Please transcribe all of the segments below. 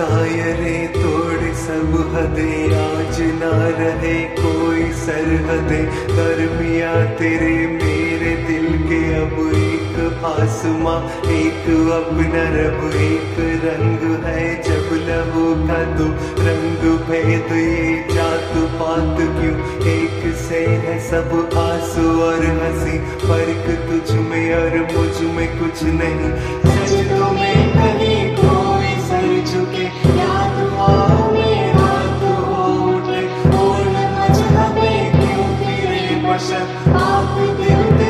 कायरे तोड़ सब हदे, आज ना रहे कोई सरहदे। दरमिया तेरे मेरे दिल के अब एक आसमां, एक अपना रब, एक रंग है जब लबों का तो रंग भेद ये जात पात क्यों? एक से है सब आँसू और हँसी, फ़र्क तुझ में और मुझमें कुछ नहीं। I'll be you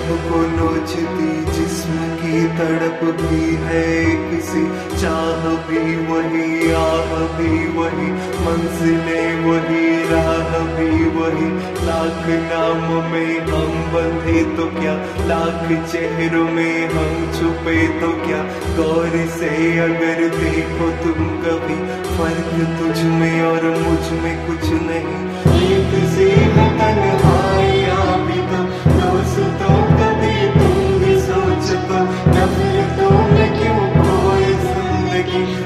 की नोचती, जिस्म की तड़प भी है किसी चाह भी वही, आह भी वही मंजिलें वही, राह भी वही। लाख नाम में हम बंधे तो क्या? लाख चेहरों में हम छुपे तो क्या? गौर से अगर देखो तुम कभी, फ़र्क तुझ में और मुझमें कुछ नहीं। एक सी है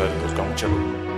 दर्द गम चलो